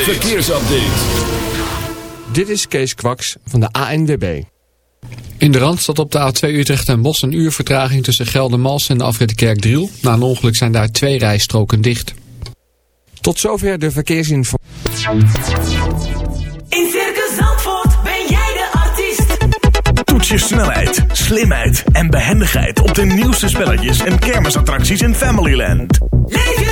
verkeersupdate. verkeersupdate. Dit is Kees Kwaks van de ANWB. In de Randstad op de A2 Utrecht en Bos een uur vertraging tussen Geldermals en de afrit Kerkdriel. Na een ongeluk zijn daar twee rijstroken dicht. Tot zover de verkeersinformatie. In Circus Zandvoort ben jij de artiest. Toets je snelheid, slimheid en behendigheid op de nieuwste spelletjes en kermisattracties in Familyland. Leef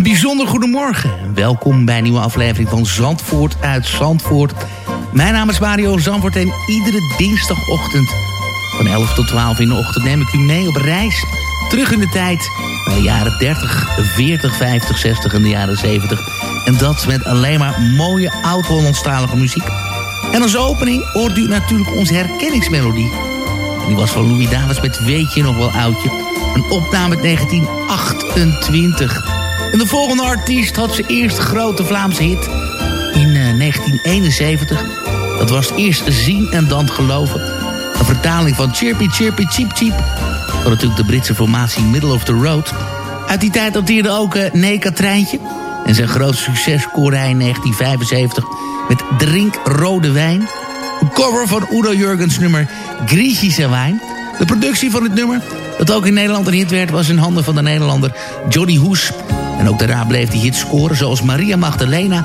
Een bijzonder goedemorgen. Welkom bij een nieuwe aflevering van Zandvoort uit Zandvoort. Mijn naam is Mario Zandvoort en iedere dinsdagochtend van 11 tot 12 in de ochtend neem ik u mee op reis. Terug in de tijd naar de jaren 30, 40, 50, 60 en de jaren 70. En dat met alleen maar mooie oud-Hollandstalige muziek. En als opening hoort u natuurlijk onze herkenningsmelodie. En die was van Louis Davids met Weet je nog wel oudje. Een opname uit 1928. En de volgende artiest had zijn eerste grote Vlaamse hit in eh, 1971. Dat was eerst Zien en dan Geloven. Een vertaling van Chirpy Chirpy Cheep Cheep. Van natuurlijk de Britse formatie Middle of the Road. Uit die tijd dateerde ook uh, Neka Treintje. En zijn grootste succes scoorde in 1975 met Drink Rode Wijn. Een cover van Udo Jurgens nummer Griechische Wijn. De productie van het nummer, dat ook in Nederland een hit werd... was in handen van de Nederlander Johnny Hoes. En ook daarna bleef die hit scoren, zoals Maria Magdalena...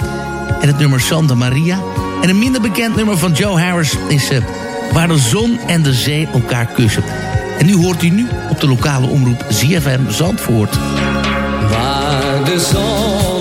en het nummer Santa Maria. En een minder bekend nummer van Joe Harris is... Uh, Waar de zon en de zee elkaar kussen. En nu hoort u nu op de lokale omroep ZFM Zandvoort. Waar de zon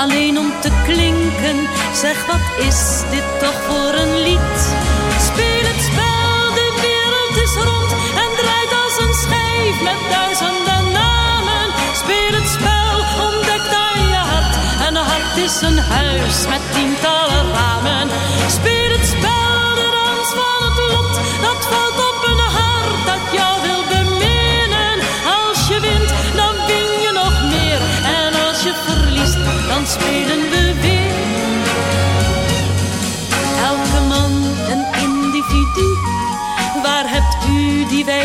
alleen om te klinken. Zeg, wat is dit toch voor een lied? Speel het spel, de wereld is rond en draait als een schijf met duizenden namen. Speel het spel, ontdek aan je hart. En een hart is een huis met tientallen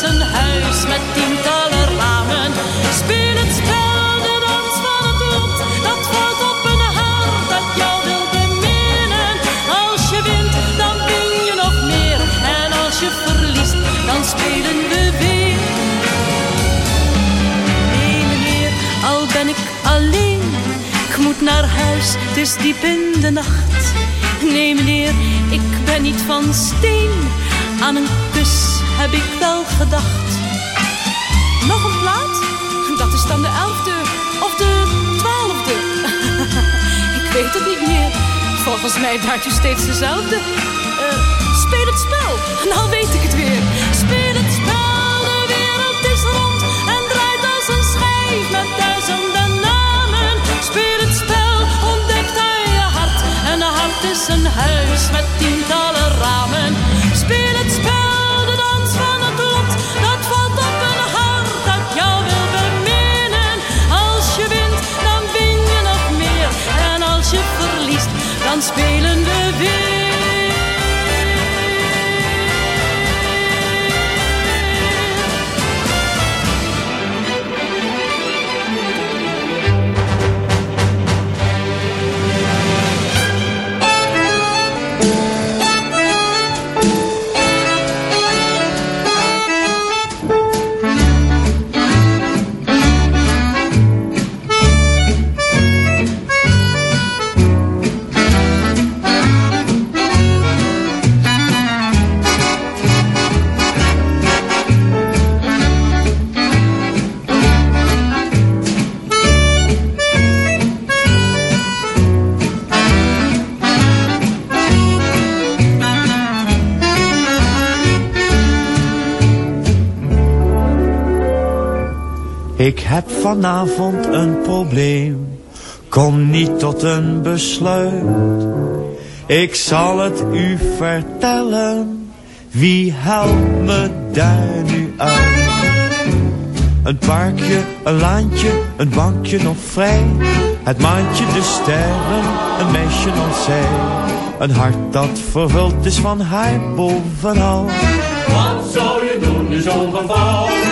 Een huis met tientallen ramen. Speel het spel, de dans van het lot. Dat valt op een hart dat jou wil beminnen. Als je wint, dan win je nog meer. En als je verliest, dan spelen we weer. Nee meneer, al ben ik alleen. Ik moet naar huis, het is diep in de nacht. Nee meneer, ik ben niet van steen. Aan een kus heb ik wel gedacht. Nog een plaat? Dat is dan de elfde of de twaalfde. ik weet het niet meer. Volgens mij draait u steeds dezelfde. Eh, speel het spel, nou weet ik het weer. Speel het spel, de wereld is rond en draait als een schijf met duizenden namen. Speel het spel, ontdek aan je hart. En een hart is een huis met tientallen spelen we weer. Vanavond een probleem, kom niet tot een besluit. Ik zal het u vertellen, wie helpt me daar nu uit? Een parkje, een laantje, een bankje nog vrij. Het maantje, de sterren, een meisje nog zij. Een hart dat vervuld is van haar bovenal. Wat zou je doen in zo'n geval?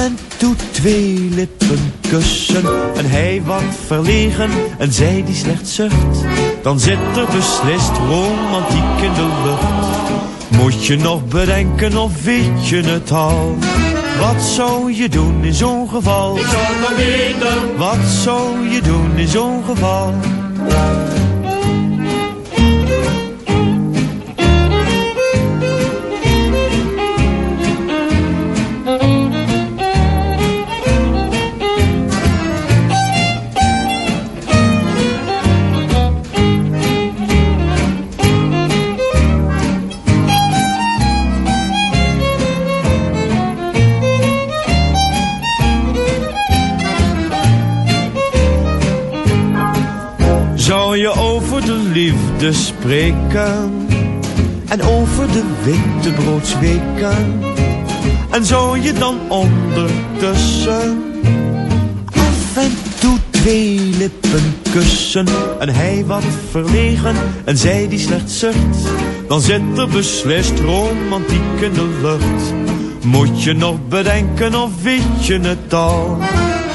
en toe twee lippen kussen. En hij wat verlegen en zij die slecht zucht. Dan zit er beslist romantiek in de lucht. Moet je nog bedenken of weet je het al? Wat zou je doen in zo'n geval? Ik zou het maar weten. Wat zou je doen in zo'n geval? Liefde spreken en over de wittebroodsweken en zou je dan ondertussen af en toe twee lippen kussen? En hij wat verlegen en zij die slecht zucht. Dan zit er beslist romantiek in de lucht moet je nog bedenken of weet je het al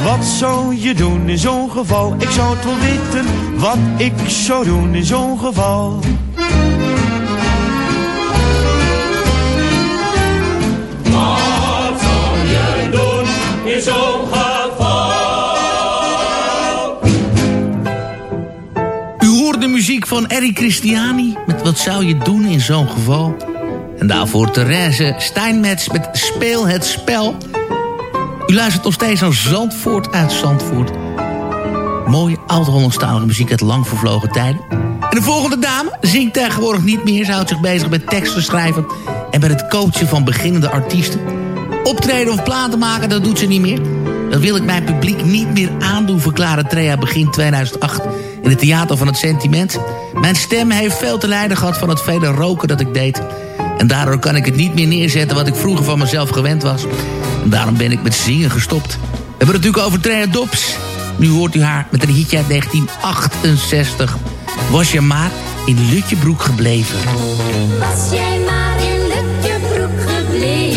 wat zou je doen in zo'n geval? Ik zou het wel weten wat ik zou doen in zo'n geval. Wat zou je doen in zo'n geval? U hoort de muziek van Eric Christiani met Wat zou je doen in zo'n geval? En daarvoor Therese Steinmetz met Speel het spel. U luistert nog steeds naar Zandvoort uit Zandvoort. Mooie oud-Hollandstalige muziek uit lang vervlogen tijden. En de volgende dame zingt tegenwoordig niet meer. Ze houdt zich bezig met teksten schrijven en met het coachen van beginnende artiesten. Optreden of platen maken, dat doet ze niet meer. Dat wil ik mijn publiek niet meer aandoen, verklaarde Trea begin 2008 in het Theater van het Sentiment. Mijn stem heeft veel te lijden gehad van het vele roken dat ik deed. En daardoor kan ik het niet meer neerzetten wat ik vroeger van mezelf gewend was. En daarom ben ik met zingen gestopt. We hebben het natuurlijk over Trea Dobbs. Nu hoort u haar met een hitje uit 1968. Was je maar in Lutjebroek gebleven. Was jij maar in Lutjebroek gebleven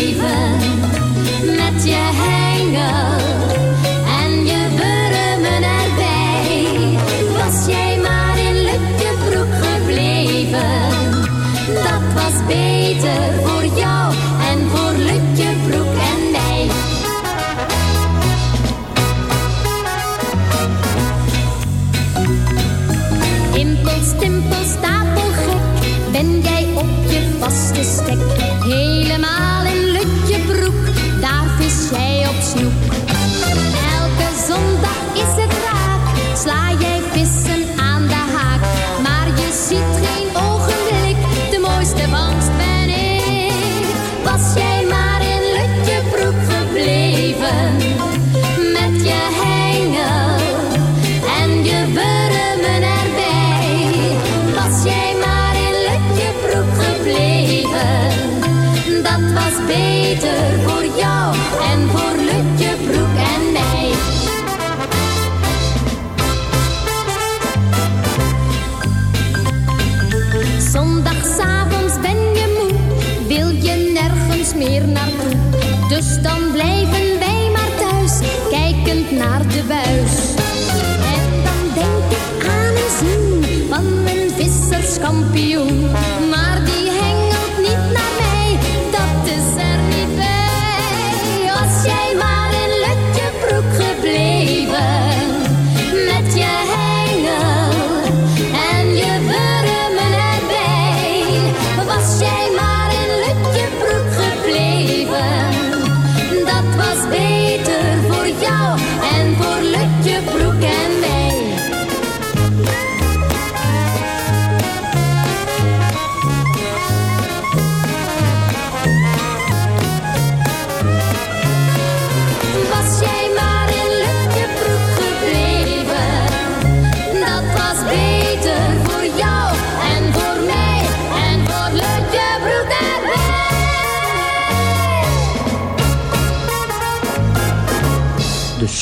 beter voor jou en voor Lutjebroek en mij. Zondagsavonds ben je moe, wil je nergens meer naartoe. Dus dan blijven wij maar thuis, kijkend naar de buis. En dan denk ik aan een zin van een visserskampioen.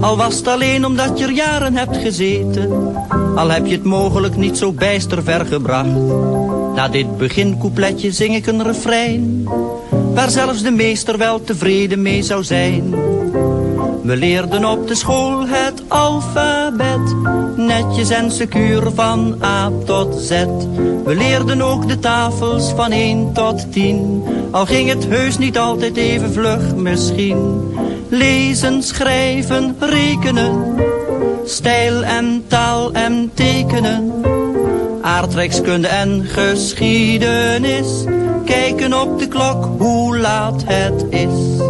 Al was het alleen omdat je er jaren hebt gezeten. Al heb je het mogelijk niet zo bijster ver gebracht. Na dit begincoupletje zing ik een refrein. Waar zelfs de meester wel tevreden mee zou zijn. We leerden op de school het alfabet, netjes en secuur van A tot Z. We leerden ook de tafels van 1 tot 10, al ging het heus niet altijd even vlug misschien. Lezen, schrijven, rekenen, stijl en taal en tekenen. Aardrijkskunde en geschiedenis, kijken op de klok hoe laat het is.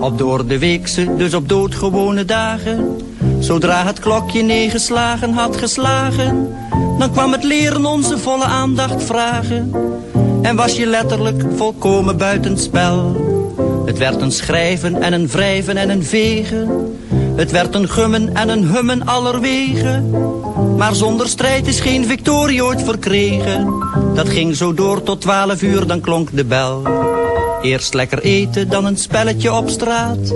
Op door de weekse, dus op doodgewone dagen. Zodra het klokje negen slagen had geslagen, dan kwam het leren onze volle aandacht vragen. En was je letterlijk volkomen buitenspel. Het werd een schrijven en een wrijven en een vegen. Het werd een gummen en een hummen allerwegen. Maar zonder strijd is geen victorie ooit verkregen. Dat ging zo door tot twaalf uur, dan klonk de bel. Eerst lekker eten, dan een spelletje op straat.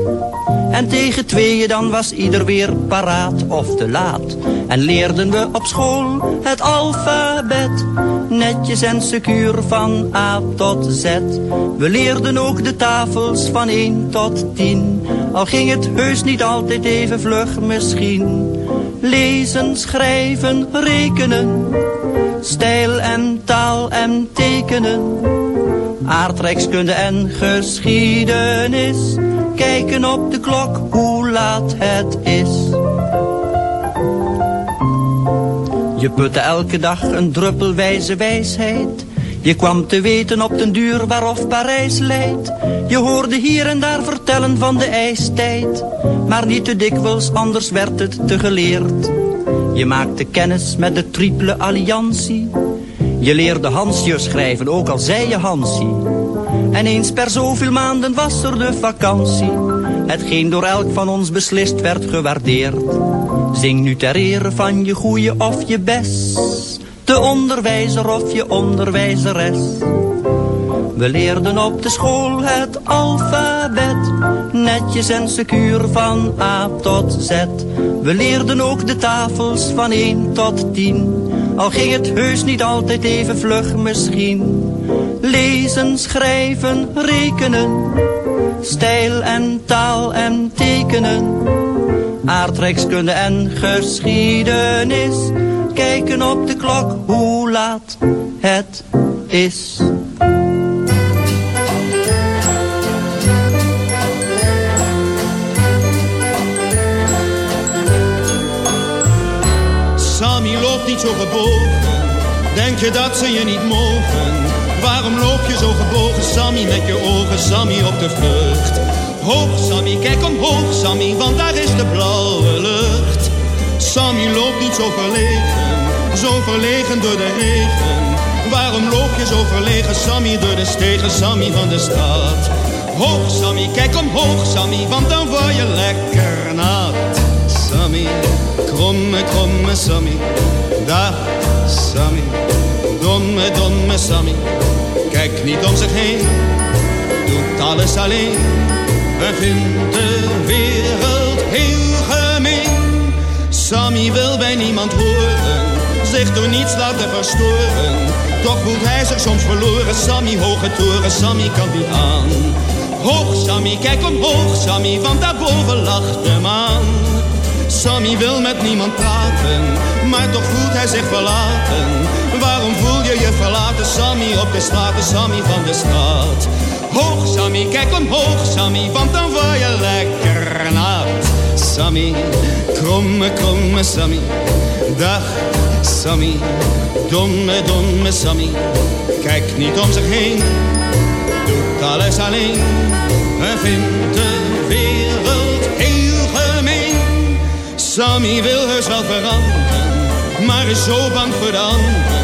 En tegen tweeën dan was ieder weer paraat of te laat. En leerden we op school het alfabet. Netjes en secuur van A tot Z. We leerden ook de tafels van 1 tot 10. Al ging het heus niet altijd even vlug misschien. Lezen, schrijven, rekenen. Stijl en taal en tekenen aardrijkskunde en geschiedenis. Kijken op de klok hoe laat het is. Je putte elke dag een druppel wijze wijsheid. Je kwam te weten op den duur waarof Parijs leidt. Je hoorde hier en daar vertellen van de ijstijd. Maar niet te dikwijls, anders werd het te geleerd. Je maakte kennis met de triple alliantie. Je leerde Hansje schrijven, ook al zei je Hansie. En eens per zoveel maanden was er de vakantie. Hetgeen door elk van ons beslist werd gewaardeerd. Zing nu ter ere van je goeie of je best. De onderwijzer of je onderwijzeres. We leerden op de school het alfabet. Netjes en secuur van A tot Z. We leerden ook de tafels van 1 tot 10. Al ging het heus niet altijd even vlug misschien. Lezen, schrijven, rekenen. Stijl en taal en tekenen. Aardrijkskunde en geschiedenis. Kijken op de klok hoe laat het is. Sammy loopt niet zo gebogen, denk je dat ze je niet mogen? Waarom loop je zo gebogen, Sammy, met je ogen, Sammy, op de vlucht? Hoog, Sammy, kijk omhoog, Sammy, want daar is de blauwe lucht. Sammy loopt niet zo verlegen, zo verlegen door de regen. Waarom loop je zo verlegen, Sammy, door de stegen, Sammy van de stad? Hoog, Sammy, kijk omhoog, Sammy, want dan word je lekker nat. Sammy, kromme, kromme Sammy, dag Sammy, domme, domme Sammy. Kijk niet om zich heen, doet alles alleen. En vindt de wereld heel gemeen. Sammy wil bij niemand horen, zich door niets laten verstoren. Toch voelt hij zich soms verloren, Sammy hoge toren, Sammy kan niet aan. Hoog Sammy, kijk omhoog Sammy, want daarboven lacht de maan. Sammy wil met niemand praten, maar toch voelt hij zich verlaten. Waarom voel je je verlaten, Sammy, op de straten, Sammy van de stad? Hoog Sammy, kijk omhoog Sammy, want dan word je lekker nat. Sammy, kromme, kromme Sammy, dag Sammy, domme, domme Sammy. Kijk niet om zich heen, doet alles alleen en vindt de wereld heel gemeen. Sammy wil heus wel veranderen, maar is zo bang voor de.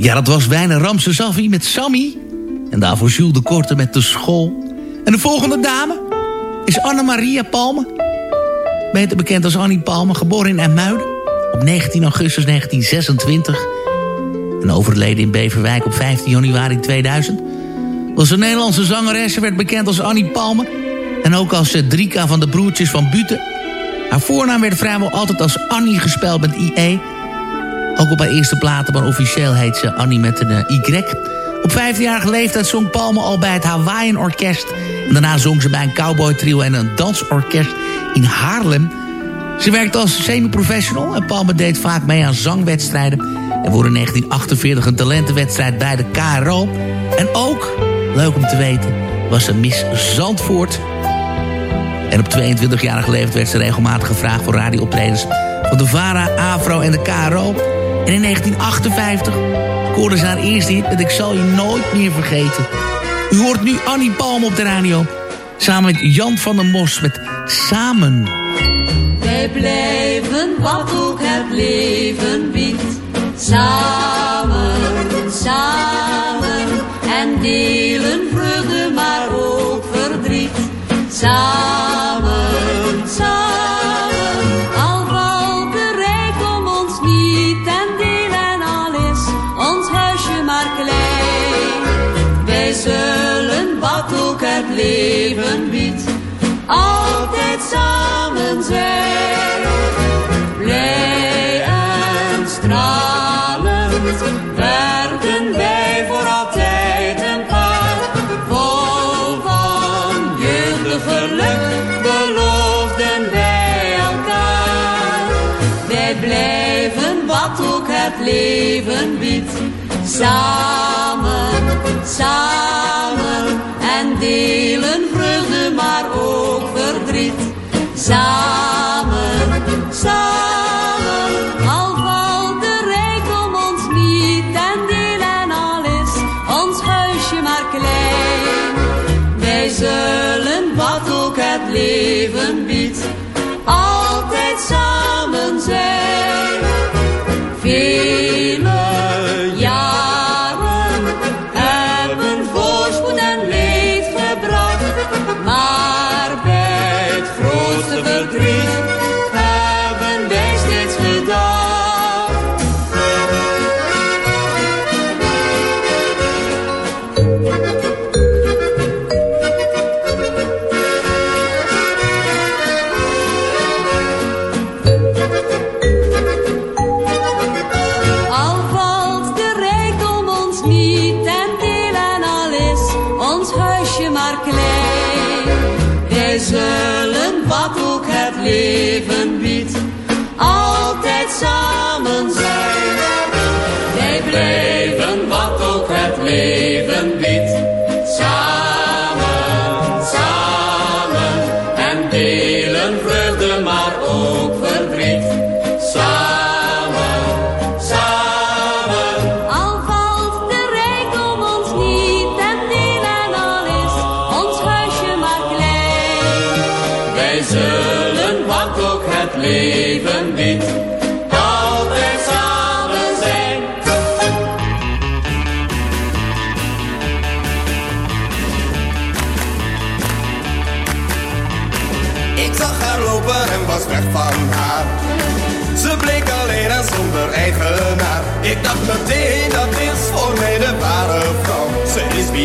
Ja, dat was Wijne Ramse Saffi met Sammy. En daarvoor Jules de Korte met de school. En de volgende dame is Anne-Maria Palme. Beter bekend als Annie Palme, geboren in Ermuiden op 19 augustus 1926. En overleden in Beverwijk op 15 januari 2000. Was een Nederlandse zangeres. Werd bekend als Annie Palme. En ook als Drika van de broertjes van Buten. Haar voornaam werd vrijwel altijd als Annie gespeld met IE. Ook op haar eerste platen, maar officieel heet ze Annie met een uh, Y. Op vijfjarige leeftijd zong Palme al bij het Hawaiian Orkest. En daarna zong ze bij een cowboy trio en een dansorkest in Haarlem. Ze werkte als semi-professional en Palme deed vaak mee aan zangwedstrijden. Er wordt in 1948 een talentenwedstrijd bij de KRO. En ook, leuk om te weten, was ze Miss Zandvoort. En op 22-jarige leeftijd werd ze regelmatig gevraagd voor radiooptredens van de VARA, AVRO en de KRO. En in 1958 scoorde ze haar eerste hit met Ik zal je nooit meer vergeten. U hoort nu Annie Palm op de radio. Samen met Jan van der Mos met Samen. Wij blijven wat ook het leven biedt. Samen, samen en delen vreugde maar ook verdriet. Samen, leven biedt, altijd samen zijn. Blij en stralend werden wij voor altijd een paar. Vol van jeugdig geluk beloofden wij elkaar. Wij blijven wat ook het leven biedt. Samen, samen en delen vreugde maar ook verdriet. Samen, samen, al valt de rijkdom ons niet ten deel en al is ons huisje maar klein. Wij zullen wat ook het leven biedt,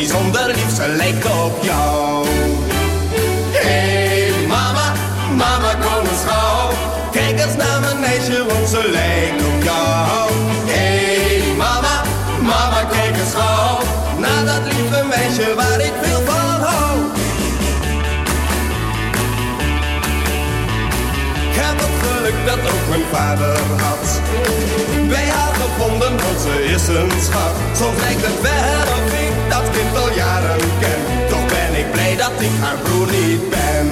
bijzonder lief, ze lijkt op jou. Hey mama, mama kom eens gauw. Kijk eens naar mijn meisje, want ze lijkt op jou. Hey mama, mama kijk eens gauw. Naar dat lieve meisje waar ik veel van hou. Ik heb het geluk dat ook mijn vader had. Bij haar gevonden, want ze is een schat. Soms lijkt het wel of ik dat kind al jaren ken. Toch ben ik blij dat ik haar broer niet ben.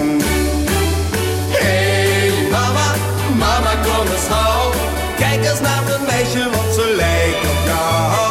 Hey mama, mama kom eens gauw. Kijk eens naar het meisje, want ze lijkt op jou.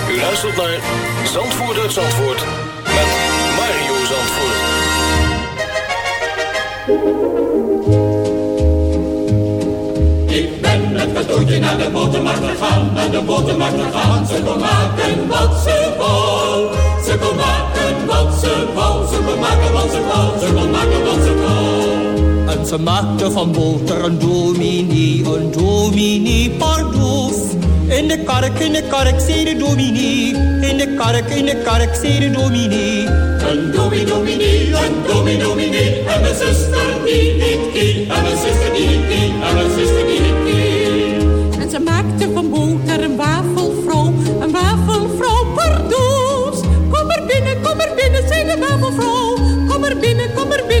U luistert naar Zandvoort uit Zandvoort met Mario Zandvoort. Ik ben met cadeautje naar de botermarkt gegaan, naar de botermarkt gegaan. Ze kon maken wat ze wou. Ze kon maken wat ze wou. Ze kon maken wat ze wou. Ze kon maken wat ze wou. En ze maakte van boter een dominee, een dominee. In de kark, in de kark, zei de dominee. In de kark, in de kark, zei de dominee. Een dominee, dominee, een dominee, dominee. En mijn zuster die niet kie. En mijn zuster die niet kie. En mijn zuster die niet kie. En ze maakte van boter een wafelvrouw, een wafelvrouw pardoes. Kom er binnen, kom er binnen, zei de wafelvrouw. Kom er binnen, kom er binnen,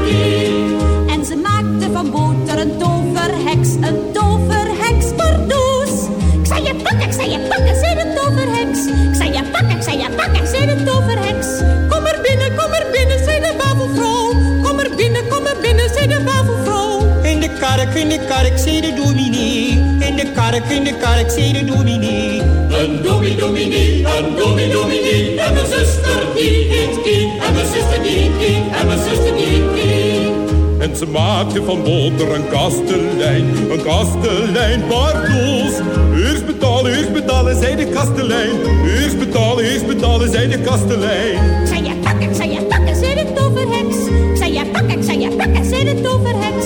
kark, in de kark, zei de dominee. In de kark, in de kark, zei de dominee. Een dominee, dominee, een dominee, dominee. En mijn zuster die niet kie. En mijn zuster die kie. En mijn zuster die kie. En ze maakte van boter een kastelein, een kastelein pardoes. Eerst betalen, eerst betalen, zei de kastelein. Eerst betalen, eerst betalen, zei de kastelein. Zei je pakken, zei je pakken, zei de toverheks. Zei je pakken, zei je pakken, zei de toverheks.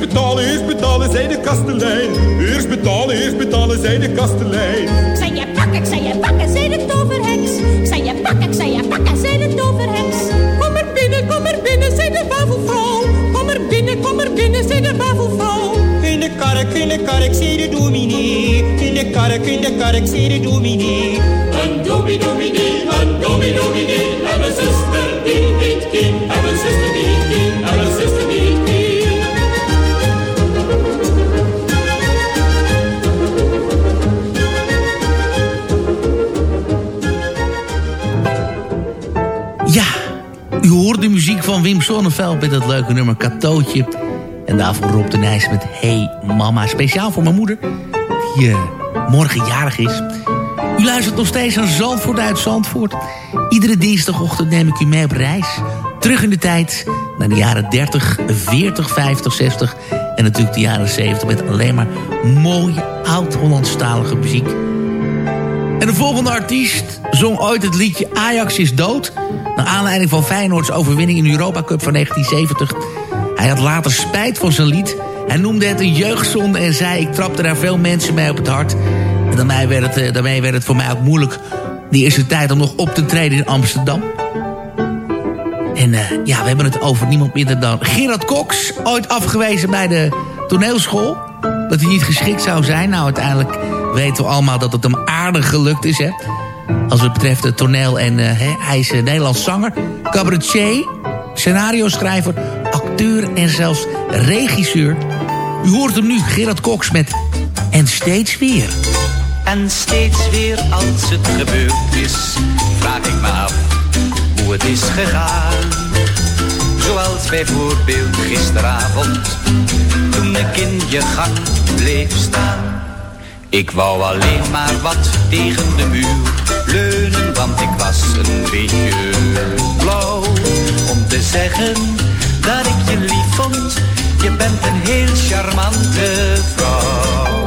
Eerst betalen, eerst betalen, zei de kastelein. Eerst betalen, eerst betalen, zei de kastelein. Ik zei je pakken, ik zei je pakken, zei de toverheks. Ik zei je pakken, ik zei je pakken, zei de toverheks. Kom er binnen, kom er binnen, zei de wafelvrouw. Kom er binnen, kom er binnen, zei de wafelvrouw. In de kark, in de kark, zei de dominee. In de kark, in de kark, zei de dominee. Een dominee, dominee, een dominee, dominee. En mijn zuster die. Muziek van Wim Sonneveld met dat leuke nummer Katootje. En daarvoor Rob de Nijs met Hey Mama. Speciaal voor mijn moeder, die uh, morgen jarig is. U luistert nog steeds aan Zandvoort uit Zandvoort. Iedere dinsdagochtend neem ik u mee op reis. Terug in de tijd naar de jaren 30, 40, 50, 60... en natuurlijk de jaren 70 met alleen maar mooie oud-Hollandstalige muziek. En de volgende artiest zong ooit het liedje Ajax is dood... naar aanleiding van Feyenoords overwinning in de Europa Cup van 1970. Hij had later spijt van zijn lied. Hij noemde het een jeugdzonde en zei... ik trapte daar veel mensen mee op het hart. En daarmee werd het, eh, daarmee werd het voor mij ook moeilijk... die eerste tijd om nog op te treden in Amsterdam. En uh, ja, we hebben het over niemand minder dan Gerard Cox. Ooit afgewezen bij de toneelschool. Dat hij niet geschikt zou zijn. Nou, uiteindelijk weten we allemaal dat het hem aardig gelukt is, hè. Als het betreft het toneel en uh, hij is een Nederlands zanger, cabaretier, scenario-schrijver, acteur en zelfs regisseur. U hoort hem nu, Gerard Cox met En steeds weer. En steeds weer als het gebeurd is, vraag ik me af hoe het is gegaan. Zoals bijvoorbeeld gisteravond, toen ik in je gang staan. Ik wou alleen maar wat tegen de muur leunen, want ik was een beetje blauw. Om te zeggen dat ik je lief vond, je bent een heel charmante vrouw.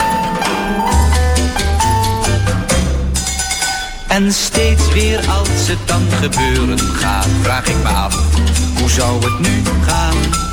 En steeds weer als het dan gebeuren gaat, vraag ik me af, hoe zou het nu gaan?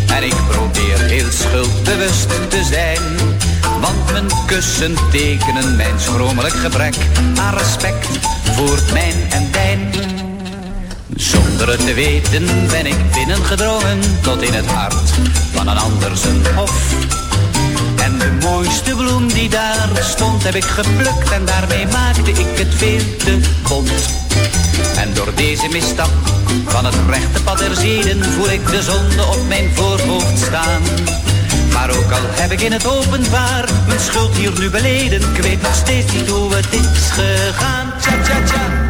En ik probeer heel schuldbewust te zijn. Want mijn kussen tekenen mijn schromelijk gebrek aan respect voor mijn en dijn. Zonder het te weten ben ik binnengedrongen tot in het hart van een ander zijn hof. Mooiste bloem die daar stond heb ik geplukt en daarmee maakte ik het veel te bont. En door deze misstap van het rechte pad der zeden voel ik de zonde op mijn voorhoofd staan. Maar ook al heb ik in het openbaar mijn schuld hier nu beleden, ik weet nog steeds niet hoe het is gegaan. Tja, tja, tja.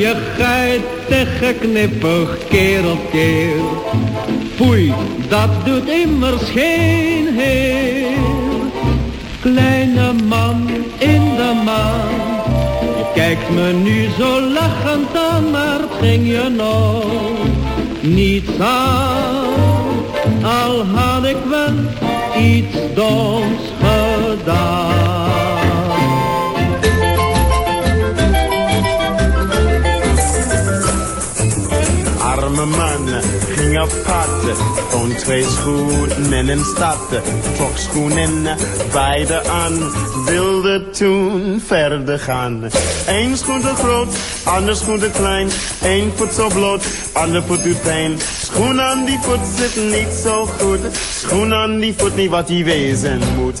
Je geitig geknippig keer op keer. Foei, dat doet immers geen heer. Kleine man in de maan, je kijkt me nu zo lachend aan, maar ging je nog niets aan. Al had ik wel iets doms gedaan. Arme man ging op pad, schoenen in een stad. Trok schoenen beide aan, wilde toen verder gaan. Eén schoen te groot, ander schoen te klein. Eén voet zo bloot, ander voet doet pijn. Schoen aan die voet zit niet zo goed. Schoen aan die voet niet wat die wezen moet.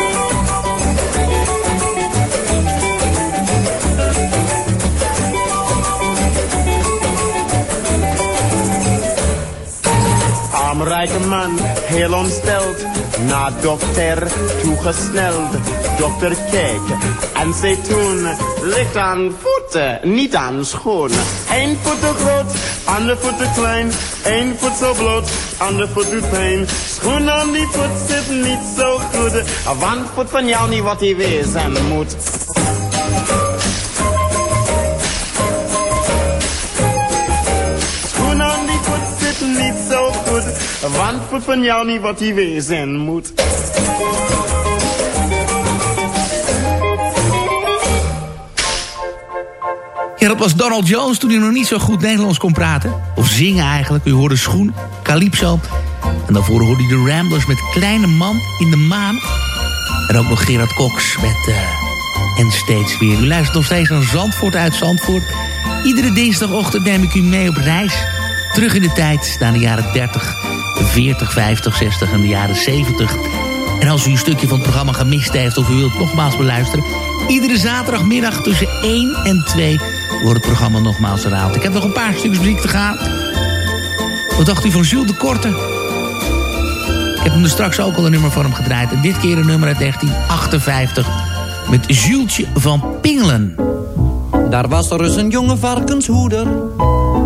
Armrijke man, heel ontsteld, naar dokter toegesneld. Dokter keek en zei toen, ligt aan voeten, niet aan schoenen. Eén voet te groot, ander voet te klein. Eén voet zo bloot, ander voet doet pijn. Schoen aan die voet zit niet zo goed. Want voet van jou niet wat hij wezen moet. Want van jou niet wat hij wezen moet. Ja, dat was Donald Jones toen hij nog niet zo goed Nederlands kon praten. Of zingen eigenlijk. U hoorde Schoen, Calypso. En daarvoor hoorde je de Ramblers met Kleine Man in de Maan. En ook nog Gerard Cox met... eh, en steeds weer. U luistert nog steeds naar Zandvoort uit Zandvoort. Iedere dinsdagochtend neem ik u mee op reis. Terug in de tijd naar de jaren 30, 40, 50, 60 en de jaren 70. En als u een stukje van het programma gemist heeft... of u wilt nogmaals beluisteren... iedere zaterdagmiddag tussen 1 en 2 wordt het programma nogmaals herhaald. Ik heb nog een paar stukjes muziek te gaan. Wat dacht u van Jules de Korte? Ik heb hem er straks ook al een nummer van hem gedraaid. En dit keer een nummer uit 1958 met Julesje van Pingelen. Daar was er eens een jonge varkenshoeder.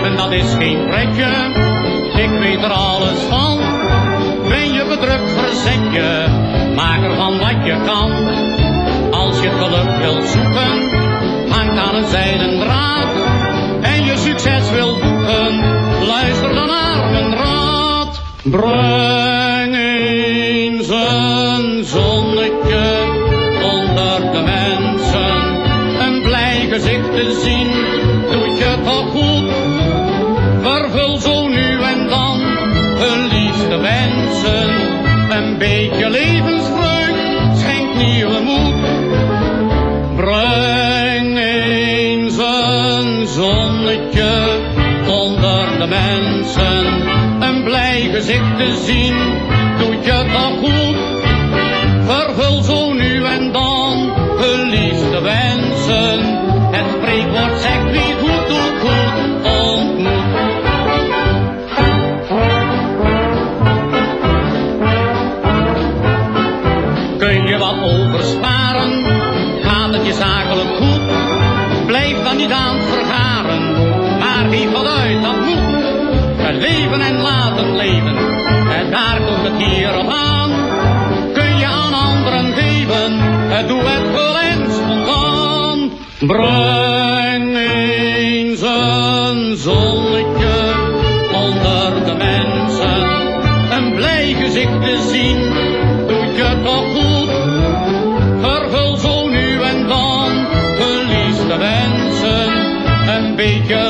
Leven dat is geen pretje, ik weet er alles van. Ben je bedrukt, verzet je, maak ervan wat je kan. Als je geluk wilt zoeken, hangt aan een zijden draad. En je succes wilt boeken, luister dan naar mijn raad. Breng eens een zonnetje onder de mensen. Een blij gezicht te zien, beetje levensvreugd schenkt nieuwe moed. Breng eens een zonnetje onder de mensen. Een blij gezicht te zien, leven en laten leven. En daar komt het hier op aan. Kun je aan anderen geven, het doe het wel eens van Breng eens een zonnetje onder de mensen. Een blij gezicht te zien, doet je toch goed. Vervul zo nu en dan, verlies de wensen. Een beetje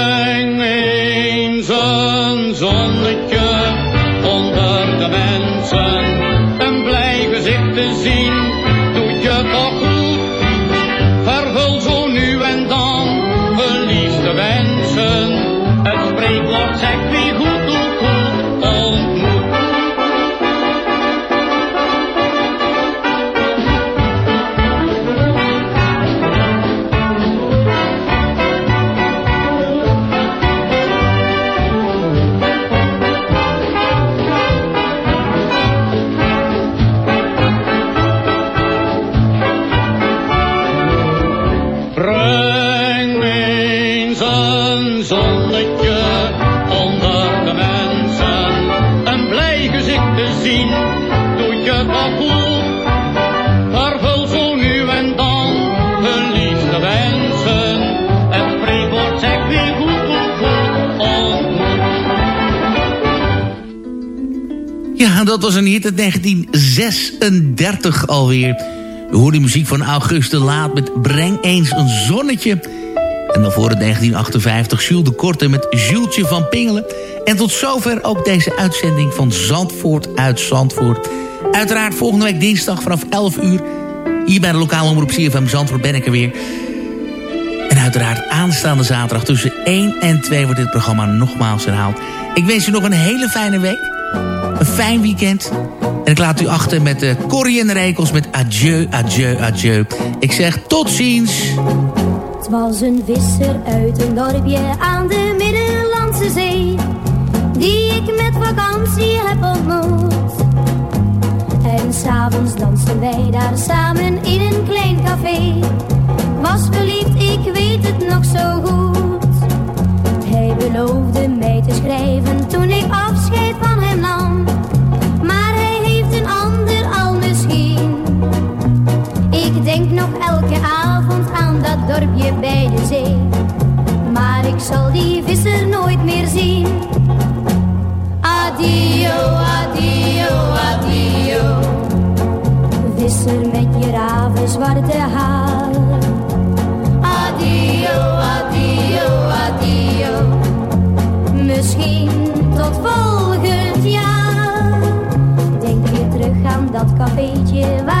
Ja, dat was een hit uit 1936 alweer. We hoorden muziek van Auguste Laat met Breng eens een zonnetje. En dan voor het 1958 Jules de Korte met Julesje van Pingelen. En tot zover ook deze uitzending van Zandvoort uit Zandvoort. Uiteraard volgende week dinsdag vanaf 11 uur. Hier bij de lokale omroep CFM Zandvoort ben ik er weer. En uiteraard aanstaande zaterdag tussen 1 en 2 wordt dit programma nogmaals herhaald. Ik wens u nog een hele fijne week. Een fijn weekend. En ik laat u achter met de Corrie en Rekels met adieu, adieu, adieu. Ik zeg tot ziens. Het was een visser uit een dorpje aan de Middellandse Zee. Die ik met vakantie heb ontmoet. En s'avonds dansten wij daar samen in een klein café. Haar. Adio, adio, adio. Misschien tot volgend jaar. Denk weer terug aan dat cafeetje waar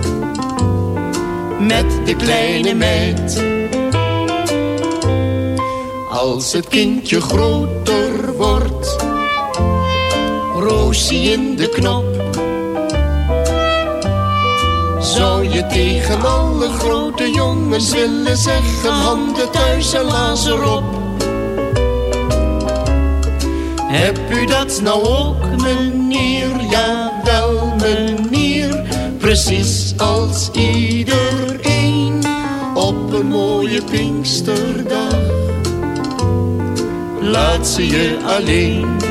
Met de kleine meid. Als het kindje groter wordt. Roosie in de knop. Zou je tegen alle grote jongens willen zeggen Handen thuis en lazer op Heb u dat nou ook meneer? Ja wel meneer Precies als iedereen Op een mooie Pinksterdag. Laat ze je alleen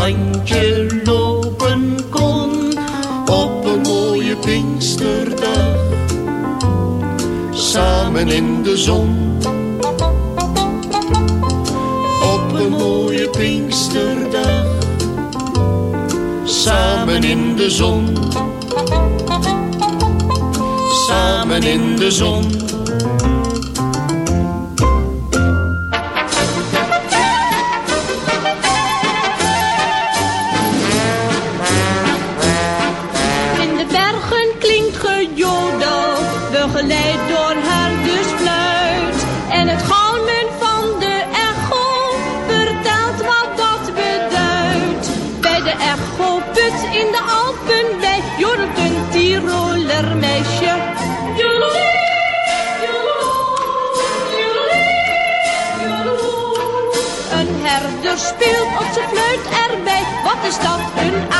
handje lopen kon op een mooie Pinksterdag. Samen in de zon. Op een mooie Pinksterdag. Samen in de zon. Samen in de zon. Erbij. Wat is dat, een